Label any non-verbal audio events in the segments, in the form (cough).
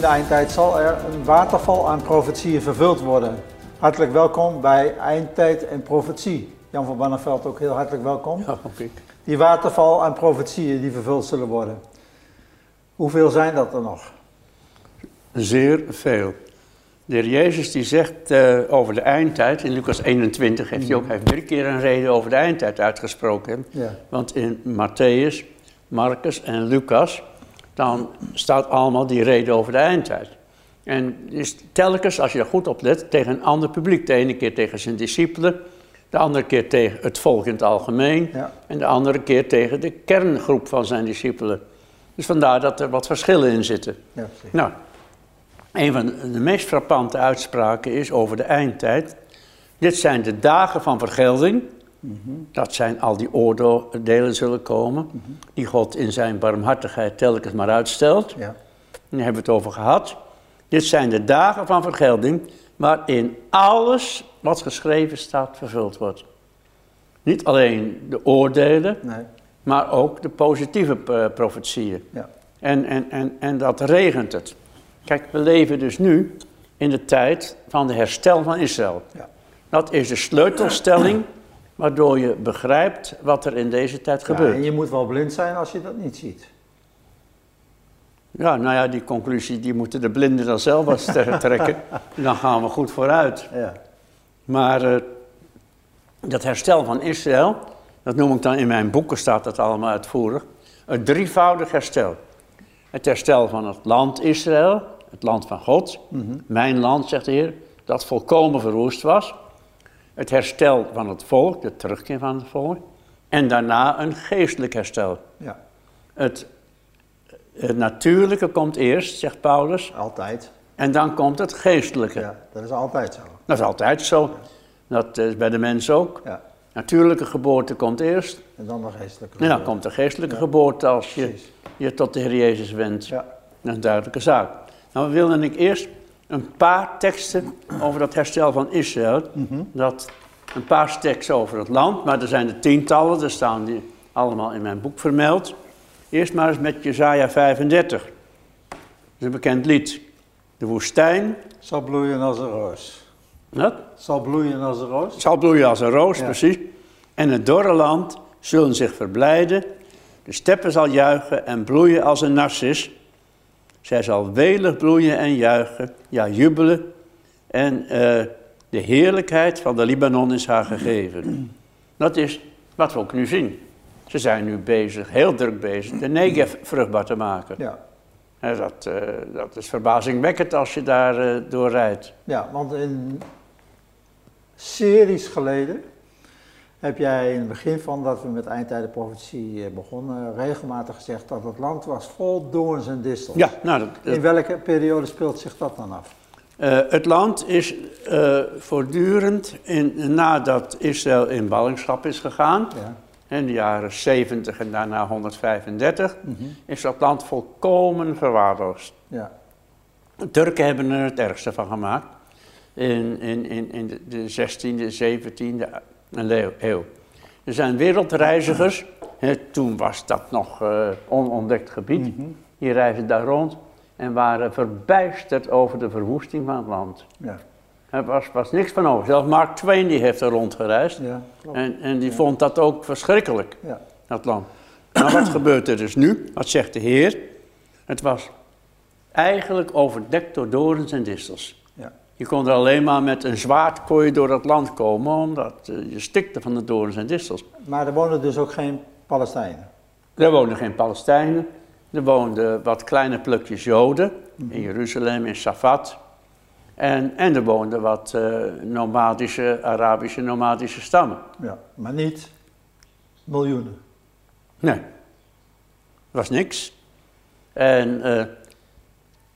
in de eindtijd zal er een waterval aan profetieën vervuld worden. Hartelijk welkom bij Eindtijd en Profetie. Jan van Banneveld ook heel hartelijk welkom. Ja, ik. Die waterval aan profetieën die vervuld zullen worden. Hoeveel zijn dat er nog? Zeer veel. De heer Jezus die zegt eh, over de eindtijd, in Lucas 21 heeft hij ook hij heeft drie keer een reden over de eindtijd uitgesproken. Ja. Want in Matthäus, Marcus en Lucas, dan staat allemaal die reden over de eindtijd. En is telkens, als je er goed op let, tegen een ander publiek. De ene keer tegen zijn discipelen, de andere keer tegen het volk in het algemeen. Ja. En de andere keer tegen de kerngroep van zijn discipelen. Dus vandaar dat er wat verschillen in zitten. Ja. Nou, een van de meest frappante uitspraken is over de eindtijd. Dit zijn de dagen van vergelding. Dat zijn al die oordelen zullen komen. Die God in zijn barmhartigheid telkens maar uitstelt. Ja. Daar hebben we het over gehad. Dit zijn de dagen van vergelding. Waarin alles wat geschreven staat vervuld wordt. Niet alleen de oordelen, Nee. maar ook de positieve eh, profetieën. Ja. En, en, en, en dat regent het. Kijk, we leven dus nu in de tijd van de herstel van Israël. Ja. Dat is de sleutelstelling (clears throat) waardoor je begrijpt wat er in deze tijd Ja, gebeurt. en je moet wel blind zijn als je dat niet ziet. Ja, nou ja, die conclusie die moeten de blinden dan zelf te- (laughs) trekken. Dan gaan we goed vooruit. Ja. Maar eh, dat herstel van Israël, dat noem ik dan in mijn boeken, staat dat allemaal uitvoerig. Het drievoudig herstel. Het herstel van het land Israël, het land van God. Mijn land, zegt de Heer, dat volkomen verwoest was. Het herstel van het volk, de terugkeer van het volk. En daarna een geestelijk herstel. ja, Het, het natuurlijke komt eerst, zegt Paulus. altijd. En dan komt het geestelijke. Ja, dat is altijd zo. Dat is altijd zo. Dat is bij de mens ook. Ja. Natuurlijke geboorte komt eerst. En dan de geestelijke. En dan komt de geestelijke geboorte als je Precies. je tot de Heer Jezus wendt. Ja. Dat is een duidelijke zaak. Nou wilde ik eerst een paar teksten over dat herstel van Israël. Mhm. Dat, een paar teksten over het land, maar er zijn er tientallen. Er staan die allemaal in mijn boek vermeld. Eerst maar eens met Jezaja 35. Dat is een bekend lied. De woestijn. Zal bloeien als een roos. Wat? Zal bloeien als een roos. Zal bloeien als een roos, Ja. precies. En het dorre land zullen zich verblijden. De steppen zal juichen en bloeien als een narcis. Zij zal welig bloeien en juichen, ja jubelen. En eh, de heerlijkheid van de Libanon is haar gegeven. Dat is wat we ook nu zien. Ze zijn nu bezig, heel druk bezig, de Negev vruchtbaar te maken. Ja. Hè, dat, eh, dat is verbazingwekkend als je daar eh, door rijdt. ja, want in series geleden heb jij in het begin van dat we met eindtijdenprofetie eh, begonnen, regelmatig gezegd dat het land was vol doorns en distels. Ja, nou, dat, dat- In welke periode speelt zich dat dan af? Eh, het land is eh, voortdurend, in, nadat Israël in ballingschap is gegaan, Ja. in de jaren 70 en daarna 135, is dat land volkomen verwaarloosd. Ja. De Turken hebben er het ergste van gemaakt in, in, in, in de 16e, 17e eeuw- eeuw. Er zijn wereldreizigers, hè, toen was dat nog eh, onontdekt gebied, die reizen daar rond en waren verbijsterd over de verwoesting van het land. Ja. Er was, was niks van over. Zelfs Mark Twain die heeft er rondgereisd. Ja. En, en die vond dat ook verschrikkelijk, Ja. dat land. Maar wat gebeurt er dus nu? Wat zegt de Heer? Het was eigenlijk overdekt door dorens en distels. Je kon er alleen maar met een zwaard je door dat land komen, omdat eh, je stikte van de dorens en distels. Maar er wonen dus ook geen Palestijnen. Er woonden geen Palestijnen. Er woonden wat kleine plukjes Joden in Jeruzalem, in Safat. En, en er woonden wat eh, nomadische, Arabische nomadische stammen. Ja. Maar niet miljoenen. Nee, was niks. En eh,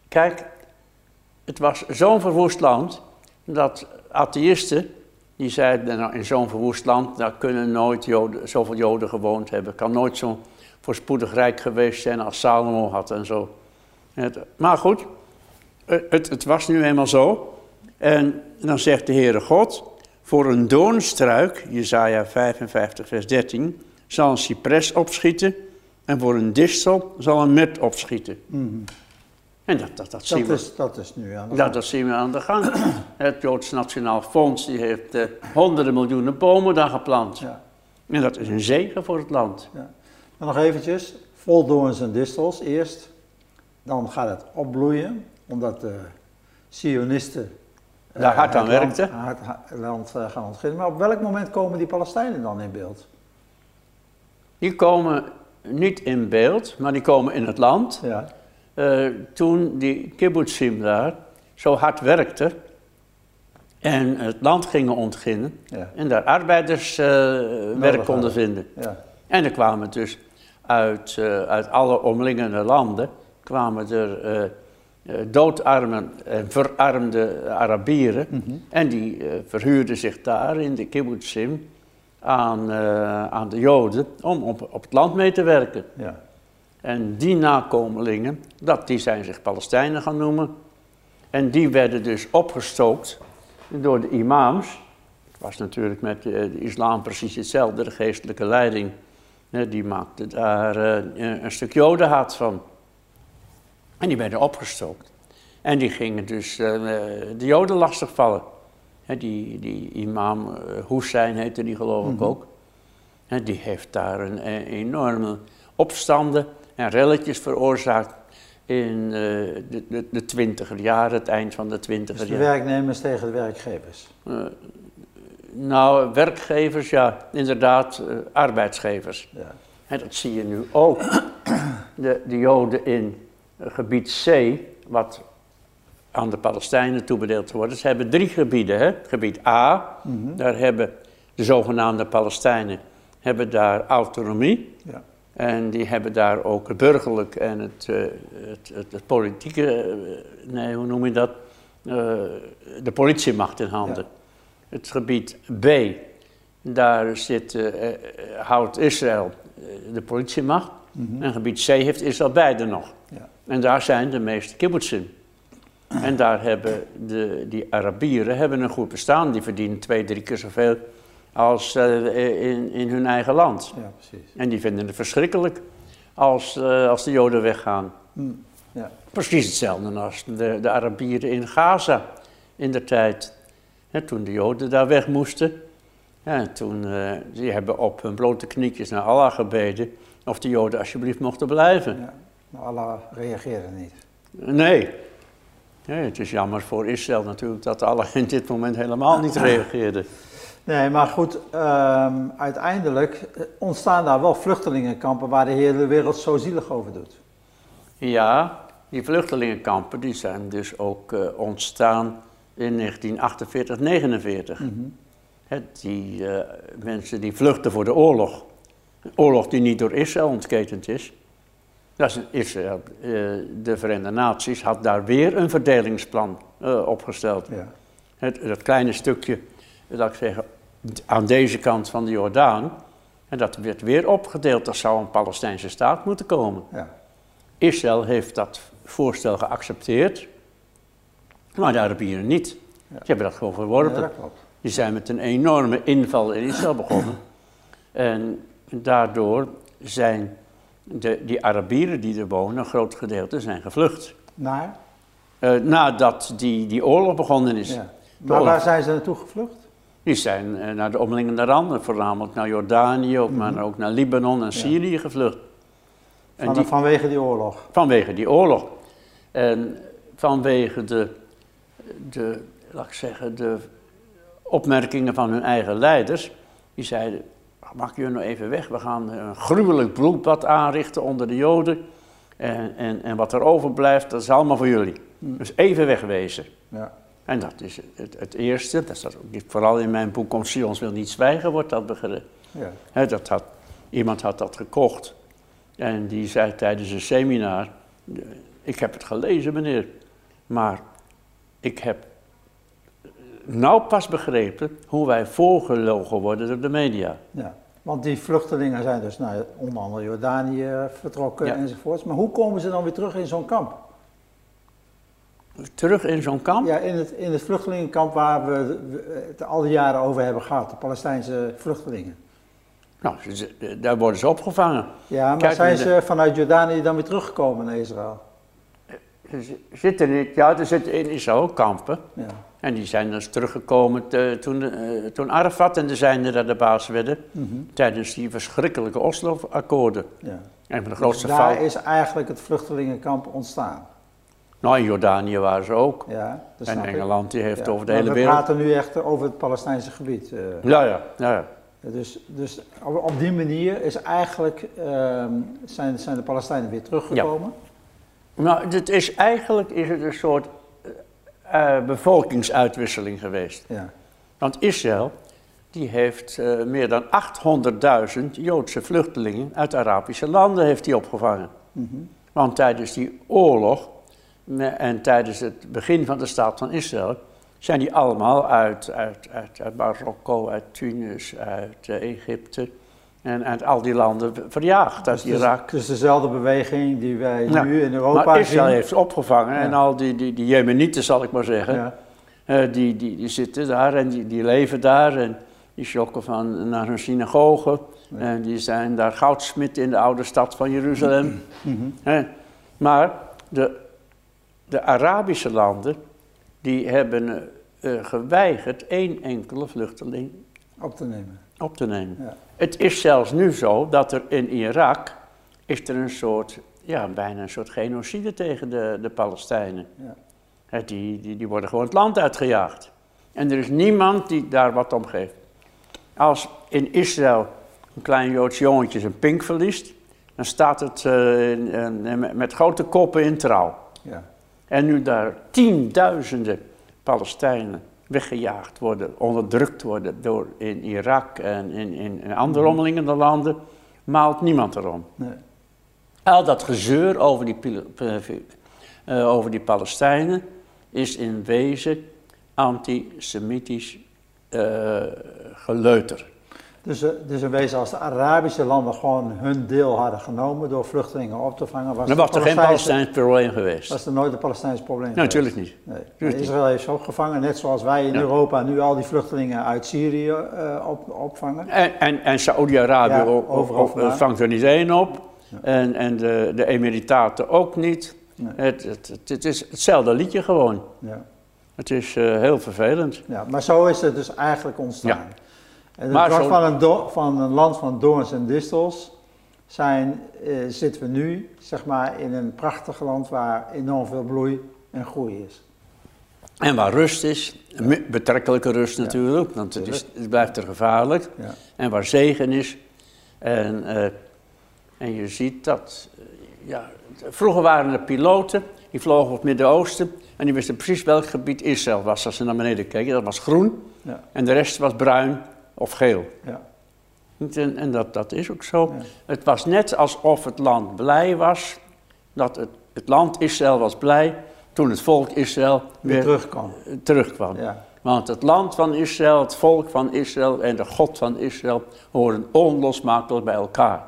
kijk, het was zo'n verwoest land dat atheïsten, die zeiden, nou in zo'n verwoest land, daar kunnen nooit zoveel Joden gewoond hebben. Kan nooit zo voorspoedig rijk geweest zijn als Salomo had en zo. Het- maar goed, het, het was nu eenmaal zo. En dan zegt de Heere God, voor een doornstruik, Jezaja 55 vers 13, zal een cipres opschieten en voor een distel zal een met opschieten. En dat, dat, dat, zien Dat we. is, dat is nu aan de Ja, gang. dat zien we aan de gang. (clears throat) Het Joods Nationaal Fonds die heeft eh, honderden miljoenen bomen daar geplant. Ja. En dat is een zegen voor het land. Maar nog eventjes, voldoorns en distels eerst. Dan gaat het opbloeien, omdat de Sionisten... eh, Daar hard aan werkten. hard- Het land eh, gaan ontginnen. Maar op welk moment komen die Palestijnen dan in beeld? Die komen niet in beeld, maar die komen in het land. Ja, Eh, toen die kibbutzim daar zo hard werkten en het land gingen ontginnen ja, en daar arbeiders eh, werk konden vinden. ja. En er kwamen dus uit, eh, uit alle omliggende landen kwamen er eh, eh, doodarme en verarmde Arabieren. Mhm. En die verhuurden zich daar in de kibbutzim aan, aan de Joden om op, op het land mee te werken. ja. En die nakomelingen, dat, die zijn zich Palestijnen gaan noemen. En die werden dus opgestookt door de imams. Het was natuurlijk met de, de islam precies hetzelfde, de geestelijke leiding. Die maakte daar eh, een stuk jodenhaat van. En die werden opgestookt. En die gingen dus eh, de joden lastigvallen. Die, die imam eh, Hussein heette die geloof ik Mhm. ook. Die heeft daar een, eh, enorme opstanden en relletjes veroorzaakt in eh, de, de, de twintiger jaren, het eind van de Dus twintiger de jaren. werknemers tegen de werkgevers. Eh, nou, werkgevers, ja, inderdaad, eh, arbeidsgevers. Ja. En dat zie je nu ook. De, de Joden in gebied C, wat aan de Palestijnen toebedeeld wordt. Ze hebben drie gebieden. Hè? Gebied A, Mhm. daar hebben de zogenaamde Palestijnen hebben daar autonomie. Ja. En die hebben daar ook het burgerlijk en het, eh, het, het, het politieke, eh, nee, hoe noem je dat? Eh, de politiemacht in handen. Het gebied B, daar zit, houdt Israël de politiemacht. Mhm. En gebied C heeft Israël beide nog. Ja. En daar zijn de meeste kibbutzim. (clears throat) En daar hebben de, die Arabieren hebben een goed bestaan. Die verdienen twee, drie keer zoveel als eh, in, in hun eigen land. ja, precies. En die vinden het verschrikkelijk als, eh, als de Joden weggaan. Mm, ja. Precies hetzelfde als de, de Arabieren in Gaza in de tijd. Toen de Joden daar weg moesten. Ja, toen, die hebben op hun blote knietjes naar Allah gebeden of de Joden alsjeblieft mochten blijven. Ja. Maar Allah reageerde niet. Nee. nee. Het is jammer voor Israël natuurlijk dat Allah in dit moment helemaal niet (laughs) reageerde. Nee, maar goed, ehm, uiteindelijk ontstaan daar wel vluchtelingenkampen waar de hele wereld zo zielig over doet. Ja, die vluchtelingenkampen die zijn dus ook eh, ontstaan in 1948, 49. Hè, die eh, mensen die vluchten voor de oorlog. Een oorlog die niet door Israël ontketend is. Dat is Israël, eh, de Verenigde Naties had daar weer een verdelingsplan opgesteld. Ja. Het, dat kleine stukje, laat ik zeggen, aan deze kant van de Jordaan. En dat werd weer opgedeeld. Er zou een Palestijnse staat moeten komen. Ja. Israël heeft dat voorstel geaccepteerd, maar de Arabieren niet. Ja. Die hebben dat gewoon Ja, verworpen. dat klopt. Die zijn met een enorme inval in Israël begonnen. (clears throat) En daardoor zijn de, die Arabieren die er wonen, een groot gedeelte, zijn gevlucht. Naar? Eh, nadat die, die oorlog begonnen is. Ja. Maar waar zijn ze naartoe gevlucht? Die zijn eh, naar de omliggende randen, voornamelijk naar Jordanië, ook, maar ook naar Libanon en Syrië gevlucht. En Van, die, Vanwege die oorlog. vanwege die oorlog. En vanwege de, de, laat ik zeggen, de opmerkingen van hun eigen leiders. Die zeiden, maak jullie nou even weg, we gaan een gruwelijk bloedbad aanrichten onder de Joden. En, en, en wat er overblijft, dat is allemaal voor jullie. Dus even wegwezen. Ja. En dat is het, het eerste, dat staat ook vooral in mijn boek Om Sions wil niet zwijgen, wordt dat begrepen. Ja. Dat had, iemand had dat gekocht en die zei tijdens een seminar, eh, ik heb het gelezen meneer, maar ik heb nou pas begrepen hoe wij voorgelogen worden door de media. ja. Want die vluchtelingen zijn dus naar onder andere Jordanië vertrokken Ja. enzovoorts. Maar hoe komen ze dan weer terug in zo'n kamp? Terug in zo'n kamp? Ja, in het, in het vluchtelingenkamp waar we het al die jaren over hebben gehad, de Palestijnse vluchtelingen. Nou, daar worden ze opgevangen. Ja, maar Kijk, zijn ze vanuit Jordanië dan weer teruggekomen naar Israël? ze zitten in, ja, er zitten in Israël kampen. Ja. En die zijn dus teruggekomen te- toen, eh, toen Arafat en de zijnen daar de baas werden. Mhm. Tijdens die verschrikkelijke Oslo-akkoorden. ja. Een van de Dus grootste daar fouten. is eigenlijk het vluchtelingenkamp ontstaan. Nou, in Jordanië waren ze ook. Ja, dat en. Engeland die heeft Ja, over de maar hele we wereld. praten nu echt over het Palestijnse gebied. eh. Ja, ja, ja. ja. Dus, dus op, op die manier is eigenlijk, ehm, zijn, zijn de Palestijnen weer teruggekomen. Nou, dit is, eigenlijk is het een soort eh, eh, bevolkingsuitwisseling geweest. Ja. Want Israël die heeft meer dan 800.000 Joodse vluchtelingen uit Arabische landen heeft hij opgevangen. Mhm. Want tijdens die oorlog en tijdens het begin van de staat van Israël zijn die allemaal uit, uit, uit, uit Marokko, uit Tunis, uit Egypte en uit al die landen verjaagd, uit Dus Irak. Is dezelfde beweging die wij nu in Europa Maar Israël zien. heeft opgevangen en al die, die, die Jemenieten, zal ik maar zeggen, Ja. eh, die, die, die zitten daar en die, die leven daar en die schokken van naar hun synagoge. Ja. En die zijn daar goudsmid in de oude stad van Jeruzalem. Mhm. Hè. Maar de, de Arabische landen, die hebben eh, eh, geweigerd één enkele vluchteling Op te nemen. op te nemen. Ja. Het is zelfs nu zo dat er in Irak is er een soort, ja, bijna een soort genocide tegen de, de Palestijnen. Ja. Die, die, die worden gewoon het land uitgejaagd. En er is niemand die daar wat om geeft. Als in Israël een klein Joods jongetje zijn pink verliest, dan staat het eh, in- in- met grote koppen in trouw. Ja. En nu daar tienduizenden Palestijnen weggejaagd worden, onderdrukt worden door in Irak en in, in, in andere omliggende landen, maalt niemand erom. Nee. Al dat gezeur over die, eh, over die Palestijnen is in wezen antisemitisch eh, geleuter. Dus, eh, dus in wezen als de Arabische landen gewoon hun deel hadden genomen door vluchtelingen op te vangen, was, Dan was er geen Palestijns probleem geweest. was er nooit een Palestijns probleem Nee, geweest. natuurlijk niet. Nee. Israël heeft ze opgevangen, net zoals wij in Ja. Europa nu al die vluchtelingen uit Syrië eh, op, opvangen. En, en, en Saoedi-Arabië Ja, vandaan. vangt er niet één op. Ja. En, en de, de Emiritaten ook niet. Nee. Het, het, is hetzelfde liedje gewoon. Ja. Het is eh, heel vervelend. Ja, maar zo is het dus eigenlijk ontstaan. En van, een do- van een land van doorns en distels zijn, eh, zitten we nu zeg maar, in een prachtig land waar enorm veel bloei en groei is. En waar rust is, betrekkelijke rust natuurlijk, want het, is, het blijft er gevaarlijk. Ja. En waar zegen is. En, eh, en je ziet dat, eh, ja, vroeger waren er piloten, die vlogen op het Midden-Oosten en die wisten precies welk gebied Israël was als ze naar beneden keken. Dat was groen Ja. en de rest was bruin of geel. Ja. En, en dat, dat is ook zo. Ja. Het was net alsof het land blij was, dat het, het land Israël was blij toen het volk Israël Weer weer terugkwam. eh, terugkwam. Ja. Want het land van Israël, het volk van Israël en de God van Israël horen onlosmakelijk bij elkaar.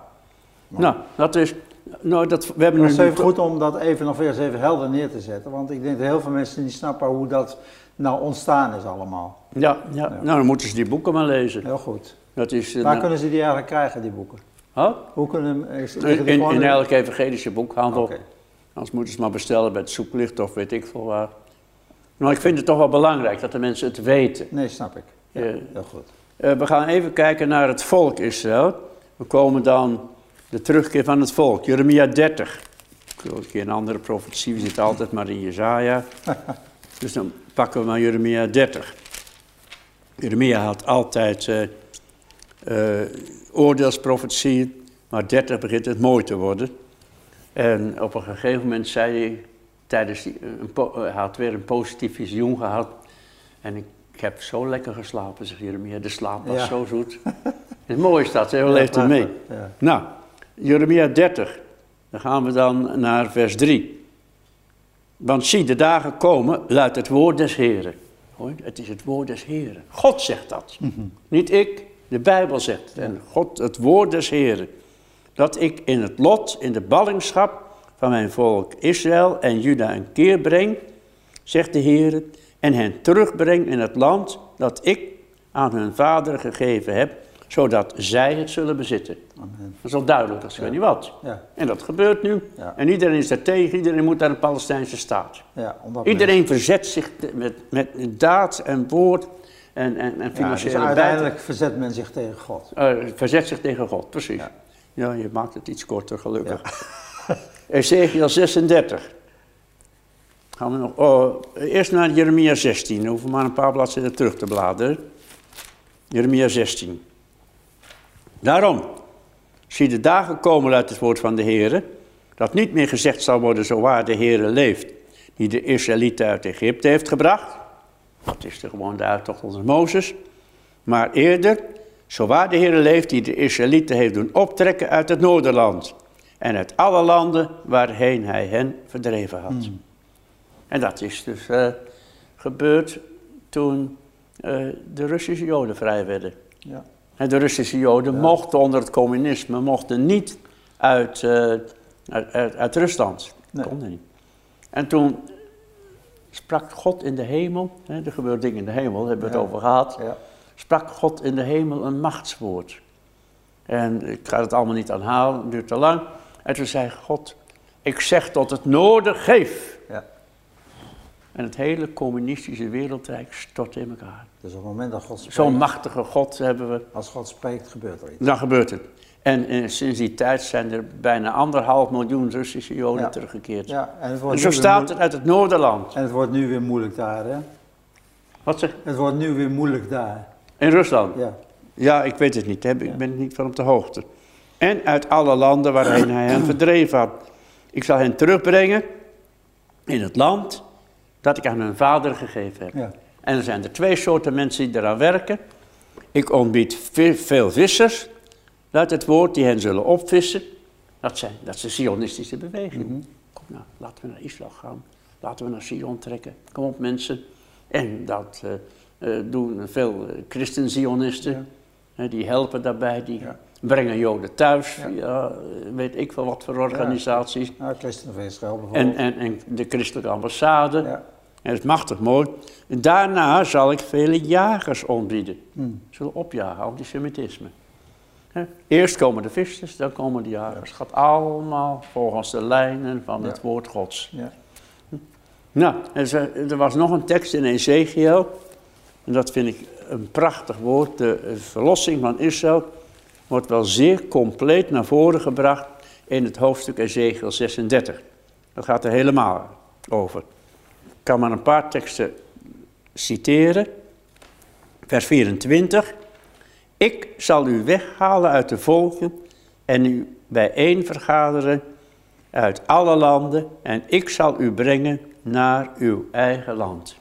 Nou, dat is. Nou, dat, we hebben Het nu is even goed om dat even nog eens even helder neer te zetten. Want ik denk dat heel veel mensen niet snappen hoe dat nou ontstaan is allemaal. Ja, ja, nou dan moeten ze die boeken maar lezen. Heel goed. Dat is. eh, Waar kunnen ze die eigenlijk krijgen, die boeken? Huh? Hoe kunnen is, liggen in, in, in elke evangelische boekhandel. Oké. Anders moeten ze maar bestellen bij het zoeklicht of weet ik veel waar. Maar ik vind het toch wel belangrijk dat de mensen het weten. Nee, snap ik. Ja, heel goed. Eh, we gaan even kijken naar het volk Israël. We komen dan de terugkeer van het volk. Jeremia 30. Ik wil een keer een andere profetie, we zitten altijd maar in Jezaja. (laughs) dus dan pakken we maar Jeremia 30. Jeremia had altijd eh eh, oordeelsprofetieën, maar 30 begint het mooi te worden. En op een gegeven moment zei hij, tijdens die, po- hij had weer een positief visioen gehad. En ik, ik heb zo lekker geslapen, zegt Jeremia. De slaap was Ja. zo zoet. (laughs) het mooie is dat, hè? we Ja, leeft er mee. Ja. Nou, Jeremia 30. Dan gaan we dan naar vers 3. Want zie, de dagen komen, luidt het woord des Heren. Hoor, het is het woord des Heren. God zegt dat. Niet ik, de Bijbel zegt het. En God, het woord des Heren. Dat ik in het lot, in de ballingschap van mijn volk Israël en Juda een keer breng, zegt de Heer, en hen terugbreng in het land dat ik aan hun vader gegeven heb, zodat zij het zullen bezitten. Amen. Dat is al duidelijk, dat is weet niet wat. Ja, En dat gebeurt nu. Ja. En iedereen is daar tegen, iedereen moet naar een Palestijnse staat. ja omdat Iedereen verzet zich met, met daad en woord en, en, en dus financiële uiteindelijk verzet men zich tegen God. Eh, verzet zich tegen God, precies. Ja. Ja, je maakt het iets korter, gelukkig. (laughs) Ezekiel 36. Gaan we nog. Oh, eerst naar Jeremia 16. We hoeven maar een paar bladzijden terug te bladeren. Jeremia 16. Daarom, zie de dagen komen uit het woord van de Heer, dat niet meer gezegd zal worden, zo waar de Heer leeft, die de Israëlieten uit Egypte heeft gebracht. Dat is de gewoon de uittocht onder Mozes. Maar eerder, zo waar de Heer leeft, die de Israëlieten heeft doen optrekken uit het Noorderland. En uit alle landen waarheen hij hen verdreven had. En dat is dus eh, gebeurd toen eh, de Russische Joden vrij werden. Ja. De Russische Joden mochten onder het communisme mochten niet uit, eh, uit, uit, uit Rusland. Nee. Konden niet. En toen sprak God in de hemel, hè, er gebeuren dingen in de hemel, daar hebben we het over gehad. Ja. Sprak God in de hemel een machtswoord. En ik ga het allemaal niet aanhalen, het duurt te lang. En toen zei God, ik zeg tot het noorden, geef. En het hele communistische wereldrijk stortte in elkaar. Dus op het moment dat God Zo'n spreekt, machtige God hebben we als God spreekt, gebeurt er iets. Dan gebeurt het. En sinds die tijd zijn er bijna anderhalf miljoen Russische Joden Ja. teruggekeerd. Ja, en het En zo staat het uit het Noorderland. en het wordt nu weer moeilijk daar, hè? Wat zeg Het wordt nu weer moeilijk daar. In Rusland? Ja. Ja, ik weet het niet. Ik ben niet van op de hoogte. En uit alle landen waarheen hij hen (clears throat) verdreven had. Ik zal hen terugbrengen in het land dat ik aan hun vader gegeven heb. Ja. En er zijn er twee soorten mensen die eraan werken. Ik ontbied ve- veel vissers, uit het woord, die hen zullen opvissen. Dat, zijn, dat is de Zionistische beweging. Mhm. Kom nou, laten we naar Israël gaan. Laten we naar Sion trekken. Kom op mensen. En dat eh, eh, doen veel eh, christen-Zionisten. Die helpen daarbij, die Ja. brengen Joden thuis. Ja. Via, weet ik veel wat voor organisaties. Nou, Christen van Israël En, bijvoorbeeld. en, en de christelijke ambassade. En dat is machtig mooi. En daarna zal ik vele jagers ontbieden. Hmm. Zullen opjagen, antisemitisme. Hè? Eerst komen de vissers, dan komen de jagers. Het gaat allemaal volgens de lijnen van het woord Gods. Ja. Nou, er, er was nog een tekst in Ezekiel. En dat vind ik een prachtig woord. De verlossing van Israël wordt wel zeer compleet naar voren gebracht in het hoofdstuk Ezekiel 36. Dat gaat er helemaal over. Ik kan maar een paar teksten citeren. Vers 24. Ik zal u weghalen uit de volken en u bijeen vergaderen uit alle landen en ik zal u brengen naar uw eigen land.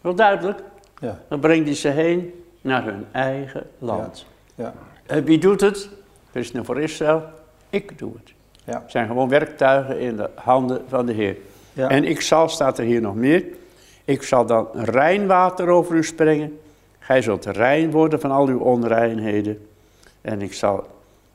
Wel duidelijk, Ja. dan brengt hij ze heen naar hun eigen land. Ja. En wie doet het? Christen voor Israël, ik doe het. Ja. Het zijn gewoon werktuigen in de handen van de Heer. Ja. En ik zal, staat er hier nog meer, ik zal dan rein water over u sprengen. Gij zult rein worden van al uw onreinheden. En ik zal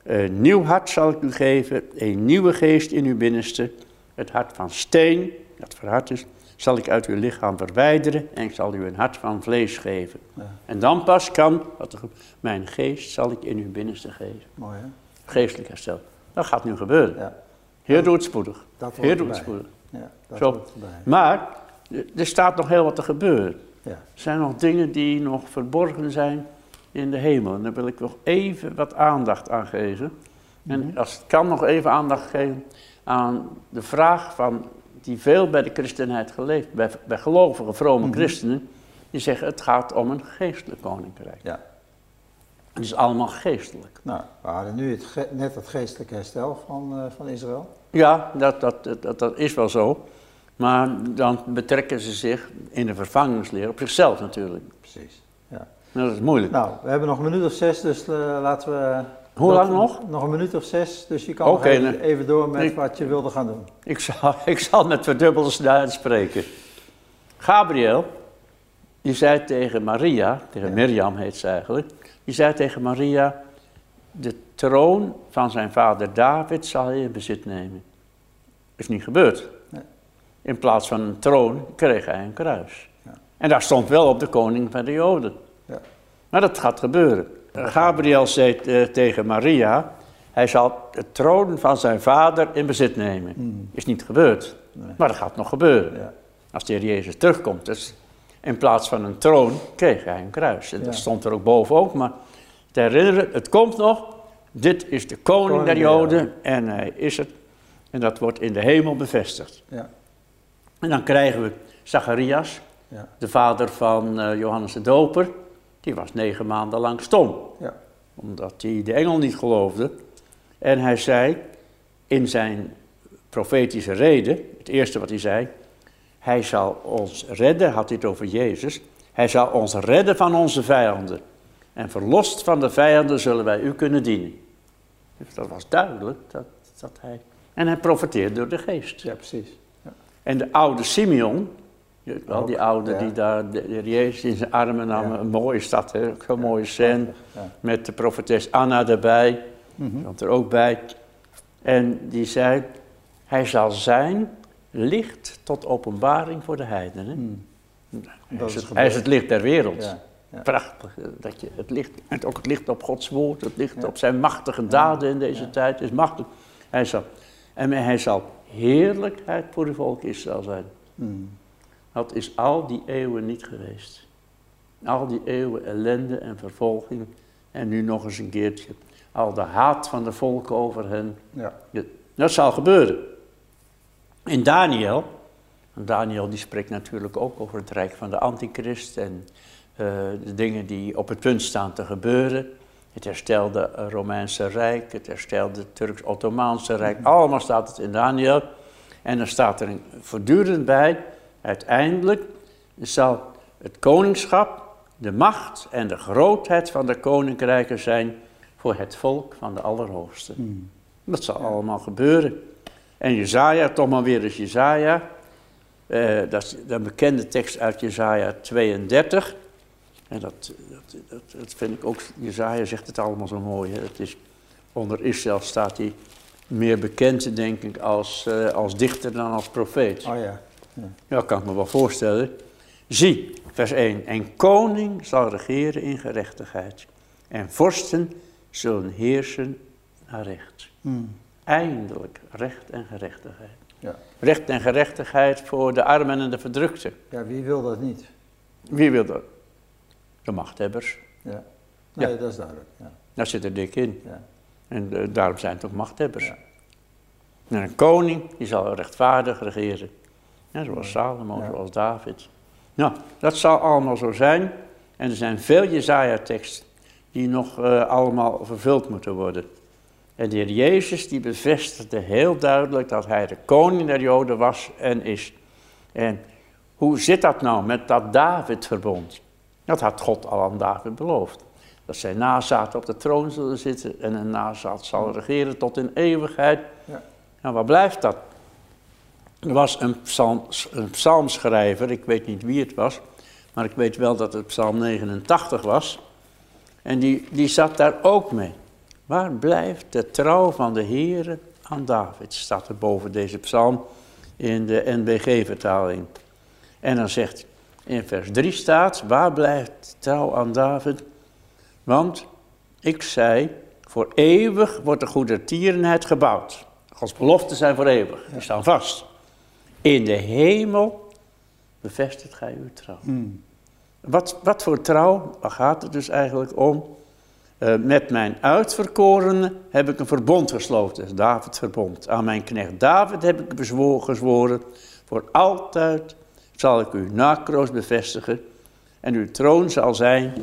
een nieuw hart zal ik u geven, een nieuwe geest in uw binnenste. Het hart van steen, dat verhard is, zal ik uit uw lichaam verwijderen en ik zal u een hart van vlees geven. Ja. En dan pas kan, wat mijn geest zal ik in uw binnenste geven. Mooi, hè? Geestelijk herstel. Dat gaat nu gebeuren. Ja. Heer doet het spoedig. Dat Heer doet spoedig. Ja, dat Zo. Maar er- er staat nog heel wat te gebeuren. Ja. Er zijn nog dingen die nog verborgen zijn in de hemel. En daar wil ik nog even wat aandacht aan geven. En als het kan nog even aandacht geven aan de vraag van, die veel bij de christenheid geleefd, bij, bij gelovige, vrome christenen, die zeggen het gaat om een geestelijk koninkrijk. Ja. Het is allemaal geestelijk. Nou, we hadden nu het net het geestelijke herstel van, eh, van Israël. Ja, dat, dat, dat, dat is wel zo. Maar dan betrekken ze zich in de vervangingsleer op zichzelf natuurlijk. Precies. Ja. Nou, dat is moeilijk. Nou, we hebben nog een minuut of zes, dus eh, laten we... Hoe lang nog? Nog een minuut of zes, dus je kan nog even, door met Ik- wat je wilde gaan doen. Ik zal, (laughs) ik zal met verdubbelde snelheid spreken. Gabriel, die zei tegen Maria, tegen Ja. Mirjam heet ze eigenlijk, die zei tegen Maria, de troon van zijn vader David zal hij in bezit nemen. Is niet gebeurd. Nee. In plaats van een troon kreeg hij een kruis. Ja. En daar stond wel op de koning van de Joden. Ja. Maar dat gaat gebeuren. Gabriel zei eh, tegen Maria, hij zal de troon van zijn vader in bezit nemen. Mm. Is niet gebeurd, Nee. maar dat gaat nog gebeuren. Ja. Als de Heer Jezus terugkomt. Dus in plaats van een troon kreeg hij een kruis. En Ja. dat stond er ook boven ook. Maar te herinneren, het komt nog. Dit is de koning, Koning der der Joden. En hij is het. En dat wordt in de hemel bevestigd. Ja. En dan krijgen we Zacharias, Ja. de vader van eh, Johannes de Doper. Die was negen maanden lang stom. Ja. Omdat hij de engel niet geloofde. En hij zei in zijn profetische reden, het eerste wat hij zei, hij zal ons redden, had hij het over Jezus, hij zal ons redden van onze vijanden. En verlost van de vijanden zullen wij u kunnen dienen. Dus dat was duidelijk dat, dat hij. En hij profeteerde door de geest. ja, precies. En de oude Simeon, wel, die oude ja. die daar de Jezus in zijn armen nam, Ja. een mooie stad, hè? zo'n mooie scène. Ja. Met de profetes Anna erbij, Mhm. stond er ook bij. En die zei, hij zal zijn licht tot openbaring voor de heidenen. Mm. Hij is, het, hij is het licht der wereld. Ja. Ja. Prachtig, eh, dat je het licht, en ook het licht op Gods woord, het licht Ja. op zijn machtige daden in deze tijd is machtig. Hij zal, en hij zal heerlijkheid voor de volk Israël zijn. Mm. Dat is al die eeuwen niet geweest. Al die eeuwen ellende en vervolging. En nu nog eens een keertje. Al de haat van de volken over hen. Ja. Dat zal gebeuren. In Daniel. Daniel die spreekt natuurlijk ook over het rijk van de antichrist. En eh, de dingen die op het punt staan te gebeuren. Het herstelde Romeinse Rijk. Het herstelde Turks-Ottomaanse Rijk. Allemaal staat het in Daniel. En dan staat er voortdurend bij. Uiteindelijk zal het koningschap, de macht en de grootheid van de koninkrijken zijn voor het volk van de Allerhoogste. Mm. Dat zal allemaal gebeuren. En Jezaja, toch maar weer eens Jezaja. Eh, dat is een bekende tekst uit Jezaja 32. En dat, dat, dat, dat vind ik ook, Jezaja zegt het allemaal zo mooi. Hè? Het is, onder Israël staat hij meer bekend, denk ik, als, eh, als dichter dan als profeet. Oh ja. Ja, kan ik me wel voorstellen. Zie, vers 1. En koning zal regeren in gerechtigheid. En vorsten zullen heersen naar recht. Mm. Eindelijk recht en gerechtigheid. Ja. Recht en gerechtigheid voor de armen en de verdrukten. ja, wie wil dat niet? Wie wil dat? De machthebbers. Ja. Nee, dat is duidelijk. Ja. Daar zit er dik in. Ja. En eh, daarom zijn het ook machthebbers. Ja. En een koning, die zal rechtvaardig regeren. Ja, zoals Salomo, Ja. zoals David. Nou, dat zal allemaal zo zijn. En er zijn veel Jezaja-teksten die nog eh, allemaal vervuld moeten worden. En de Heer Jezus die bevestigde heel duidelijk dat hij de koning der Joden was en is. En hoe zit dat nou met dat David-verbond? Dat had God al aan David beloofd. Dat zijn nazaten op de troon zullen zitten en een nazaat zal regeren tot in eeuwigheid. Ja. Nou, waar blijft dat? Er was een, psalm, een psalmschrijver, ik weet niet wie het was, maar ik weet wel dat het psalm 89 was. En die, die zat daar ook mee. Waar blijft de trouw van de Heere aan David? Staat er boven deze psalm in de NBG-vertaling. En dan zegt in vers 3 staat, waar blijft trouw aan David? Want ik zei, voor eeuwig wordt de goedertierenheid gebouwd. Gods beloften zijn voor eeuwig, die staan vast. In de hemel bevestigt gij uw trouw. Mm. Wat, wat voor trouw, waar gaat het dus eigenlijk om? Eh, met mijn uitverkorenen heb ik een verbond gesloten, David verbond. Aan mijn knecht David heb ik gezworen, voor altijd zal ik uw nakroos bevestigen en uw troon zal zijn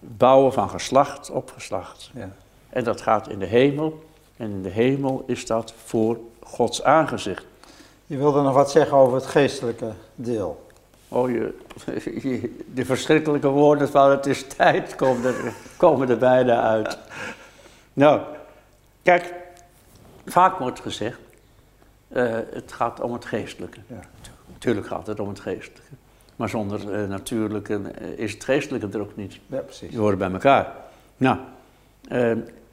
bouwen van geslacht op geslacht. Ja. En dat gaat in de hemel en in de hemel is dat voor Gods aangezicht. Je wilde nog wat zeggen over het geestelijke deel. Oh, je, je- de verschrikkelijke woorden van het is tijd komen er, komen er bijna uit. Nou, kijk, vaak wordt gezegd, eh, het gaat om het geestelijke. Ja. Natuurlijk gaat het om het geestelijke. Maar zonder eh, natuurlijke eh, is het geestelijke er ook niet. Ja, precies. Die horen bij elkaar. Nou,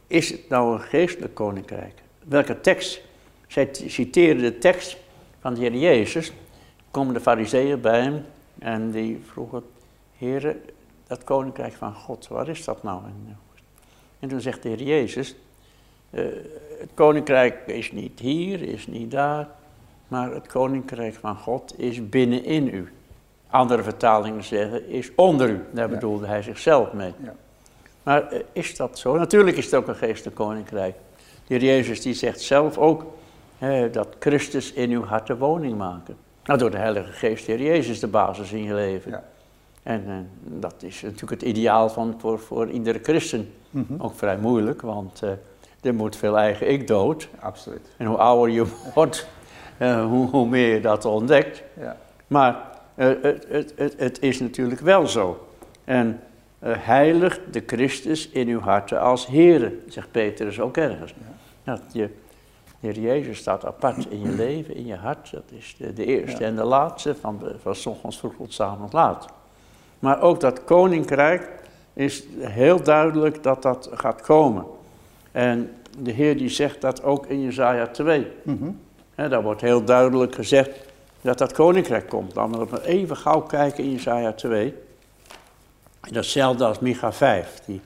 is het nou een geestelijk koninkrijk? Welke tekst? Zij citeren de tekst van de Heer Jezus. Komen de fariseeën bij hem en die vroegen... Heren, dat koninkrijk van God, waar is dat nou? En, eh, En toen zegt de Heer Jezus, eh, het koninkrijk is niet hier, is niet daar, maar het koninkrijk van God is binnenin u. Andere vertalingen zeggen, is onder u. Daar bedoelde hij zichzelf mee. Ja. Maar eh, is dat zo? Natuurlijk is het ook een geestelijk koninkrijk. De Heer Jezus die zegt zelf ook dat Christus in uw hart de woning maken. Nou, door de Heilige Geest, de Heer Jezus, de basis in je leven. Ja. En uh, dat is natuurlijk het ideaal van, voor, voor iedere christen. Mm Ook vrij moeilijk, want uh, er moet veel eigen ik dood. Absoluut. En hoe ouder je wordt, uh, hoe, hoe, meer je dat ontdekt. Ja. Maar het, het, het, het, is natuurlijk wel zo. En heilig de Christus in uw harten als Heere, zegt Petrus ook ergens. Ja. Dat je Heer Jezus staat apart in je leven, in je hart. Dat is de, de eerste en de laatste, van, van ochtends vroeg tot avond laat. Maar ook dat koninkrijk is heel duidelijk dat dat gaat komen. En de Heer die zegt dat ook in Jezaja 2. Mm daar wordt heel duidelijk gezegd dat dat koninkrijk komt. Dan we even gauw kijken in Jezaja 2. Datzelfde als Micha 5. Die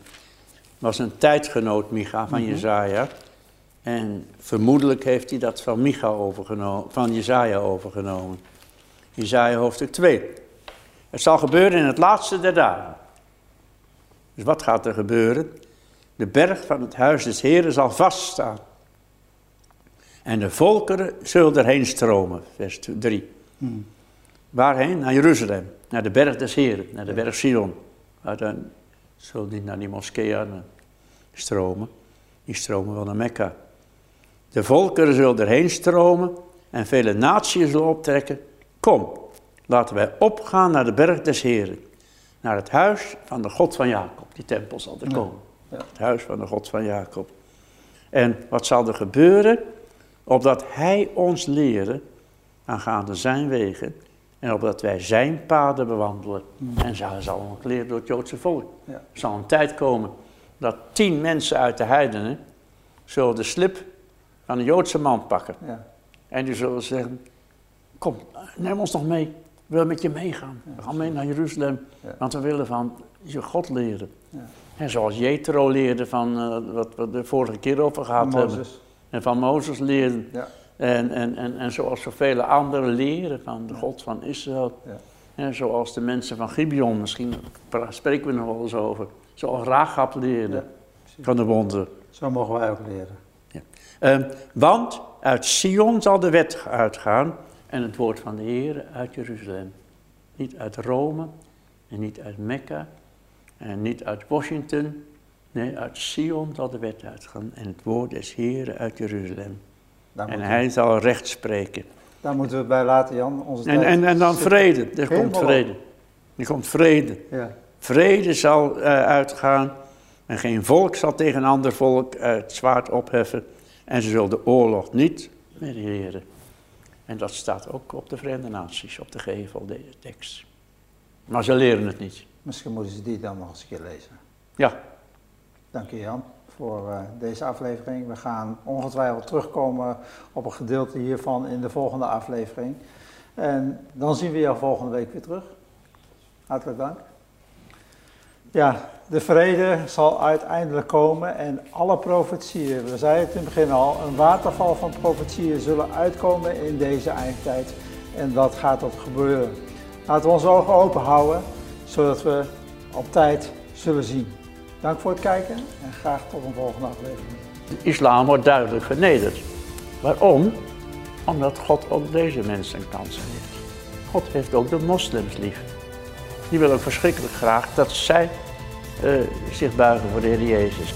was een tijdgenoot, Micha, van mm Jezaja. En vermoedelijk heeft hij dat van, Micha overgenomen, van Jezaja overgenomen. Jezaja hoofdstuk 2. Het zal gebeuren in het laatste der dagen. Dus wat gaat er gebeuren? De berg van het huis des Heren zal vaststaan. En de volkeren zullen erheen stromen, vers 3. Hmm. Waarheen? Naar Jeruzalem, naar de berg des Heren, naar de berg Sion. Maar dan zullen niet naar die moskeeën stromen, die stromen wel naar Mekka. De volkeren zullen erheen stromen en vele naties zullen optrekken. Kom, laten wij opgaan naar de berg des Heren, naar het huis van de God van Jacob. Die tempel zal er komen. Het huis van de God van Jacob. En wat zal er gebeuren? Opdat hij ons leren aangaande zijn wegen en opdat wij zijn paden bewandelen. Hmm. En zij zal nog leren door het Joodse volk. Ja. Er zal een tijd komen dat tien mensen uit de heidenen zullen de slip van een Joodse man pakken. Ja. En die zullen zeggen, kom, neem ons nog mee. We willen met je meegaan. We gaan mee naar Jeruzalem. Want we willen van je God leren. En zoals Jethro leerde van uh, wat we de vorige keer over gehad hebben. En van Mozes leerde. En, en, en, en zoals zoveel anderen leren van de God van Israël. En zoals de mensen van Gibeon, misschien spreken we nog wel eens over. Zoals Rahab leerde van de wonderen. Zo mogen wij ook leren. Uh, want uit Sion zal de wet uitgaan en het woord van de Heer uit Jeruzalem. Niet uit Rome en niet uit Mekka en niet uit Washington. Nee, uit Sion zal de wet uitgaan en het woord des Heeren uit Jeruzalem. En hij zal recht spreken. Daar moeten we bij laten, Jan. Onze en, en, en dan vrede. Er komt vrede. Er komt vrede. Ja. Vrede zal uh, uitgaan. En geen volk zal tegen een ander volk het zwaard opheffen. En ze zullen de oorlog niet meer leren. En dat staat ook op de Verenigde Naties, op de gevel, deze tekst. Maar ze leren het niet. Misschien moeten ze die dan nog eens een keer lezen. Ja. Dank je Jan voor uh, deze aflevering. We gaan ongetwijfeld terugkomen op een gedeelte hiervan in de volgende aflevering. En dan zien we jou volgende week weer terug. Hartelijk dank. Ja, de vrede zal uiteindelijk komen en alle profetieën, we zeiden het in het begin al, een waterval van profetieën zullen uitkomen in deze eindtijd. En dat gaat ook gebeuren. Laten we onze ogen open houden, zodat we op tijd zullen zien. Dank voor het kijken en graag tot een volgende aflevering. De islam wordt duidelijk vernederd. Waarom? Omdat God ook deze mensen een kans heeft. God heeft ook de moslims lief. Die willen ook verschrikkelijk graag dat zij uh, zich buigen voor de Heer Jezus.